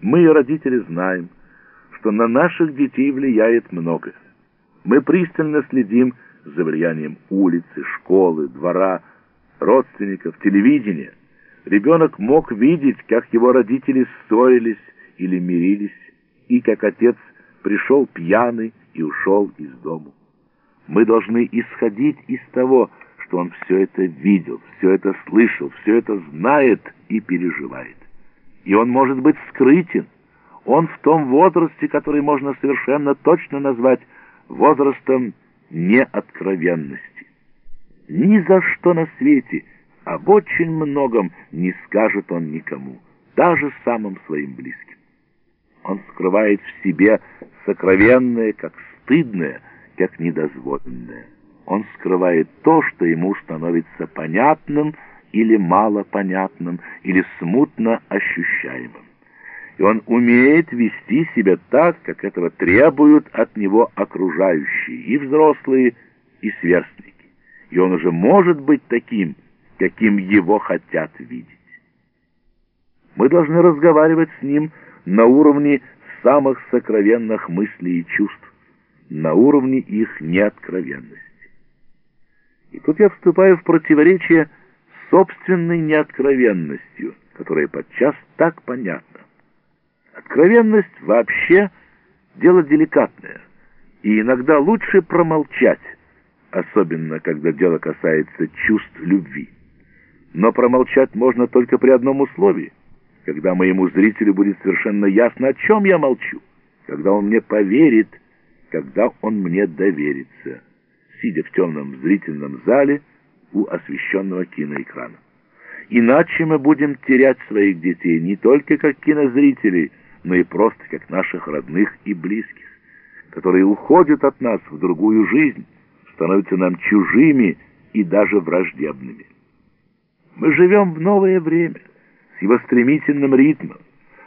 Мы, родители, знаем, что на наших детей влияет многое. Мы пристально следим за влиянием улицы, школы, двора, родственников, телевидения. Ребенок мог видеть, как его родители ссорились или мирились, и как отец пришел пьяный и ушел из дому. Мы должны исходить из того, что он все это видел, все это слышал, все это знает и переживает. И он может быть скрытен. Он в том возрасте, который можно совершенно точно назвать возрастом неоткровенности. Ни за что на свете, об очень многом не скажет он никому, даже самым своим близким. Он скрывает в себе сокровенное, как стыдное, как недозволенное. Он скрывает то, что ему становится понятным или малопонятным, или смутно ощущаемым. И он умеет вести себя так, как этого требуют от него окружающие, и взрослые, и сверстники. И он уже может быть таким, каким его хотят видеть. Мы должны разговаривать с ним на уровне самых сокровенных мыслей и чувств, на уровне их неоткровенности. И тут я вступаю в противоречие собственной неоткровенностью, которая подчас так понятна. Откровенность вообще дело деликатное, и иногда лучше промолчать, особенно когда дело касается чувств любви. Но промолчать можно только при одном условии, когда моему зрителю будет совершенно ясно, о чем я молчу, когда он мне поверит, когда он мне доверится, сидя в темном зрительном зале у освещенного киноэкрана. Иначе мы будем терять своих детей не только как кинозрителей, но и просто как наших родных и близких, которые уходят от нас в другую жизнь, становятся нам чужими и даже враждебными. Мы живем в новое время, с его стремительным ритмом.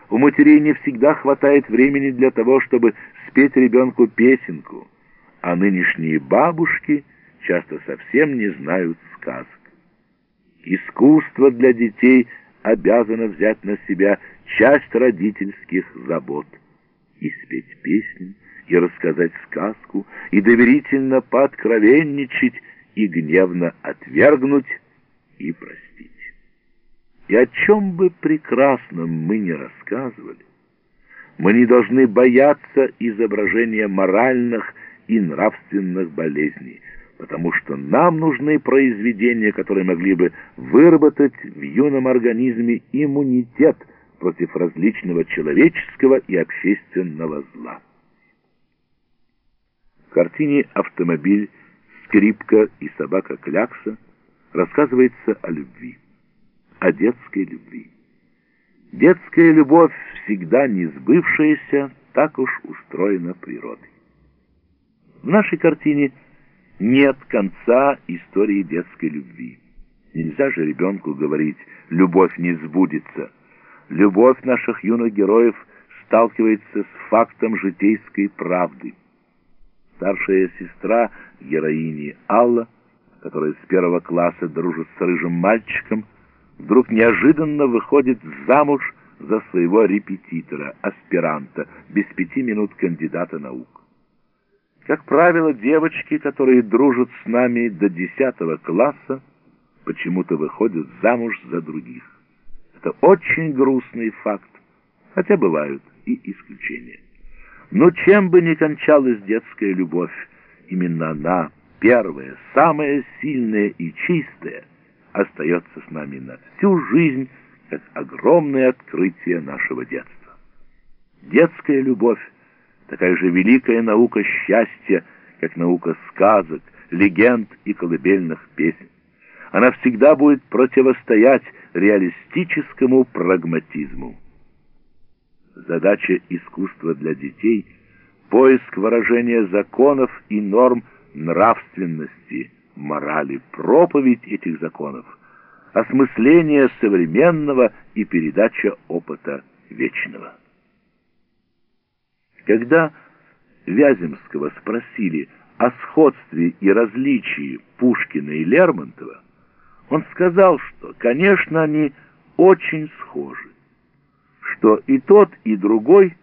У матерей не всегда хватает времени для того, чтобы спеть ребенку песенку, а нынешние бабушки часто совсем не знают сказок. Искусство для детей обязано взять на себя часть родительских забот и спеть песню, и рассказать сказку, и доверительно пооткровенничать, и гневно отвергнуть, и простить. И о чем бы прекрасном мы ни рассказывали, мы не должны бояться изображения моральных и нравственных болезней, потому что нам нужны произведения, которые могли бы выработать в юном организме иммунитет против различного человеческого и общественного зла. В картине «Автомобиль», «Скрипка» и «Собака Клякса» рассказывается о любви, о детской любви. Детская любовь всегда не сбывшаяся, так уж устроена природой. В нашей картине нет конца истории детской любви. Нельзя же ребенку говорить «любовь не сбудется». Любовь наших юных героев сталкивается с фактом житейской правды – старшая сестра героини Алла, которая с первого класса дружит с рыжим мальчиком, вдруг неожиданно выходит замуж за своего репетитора, аспиранта, без пяти минут кандидата наук. Как правило, девочки, которые дружат с нами до десятого класса, почему-то выходят замуж за других. Это очень грустный факт, хотя бывают и исключения. Но чем бы ни кончалась детская любовь, именно она, первая, самая сильная и чистая, остается с нами на всю жизнь, как огромное открытие нашего детства. Детская любовь — такая же великая наука счастья, как наука сказок, легенд и колыбельных песен. Она всегда будет противостоять реалистическому прагматизму. Задача искусства для детей — поиск выражения законов и норм нравственности, морали, проповедь этих законов, осмысление современного и передача опыта вечного. Когда Вяземского спросили о сходстве и различии Пушкина и Лермонтова, он сказал, что, конечно, они очень схожи что и тот, и другой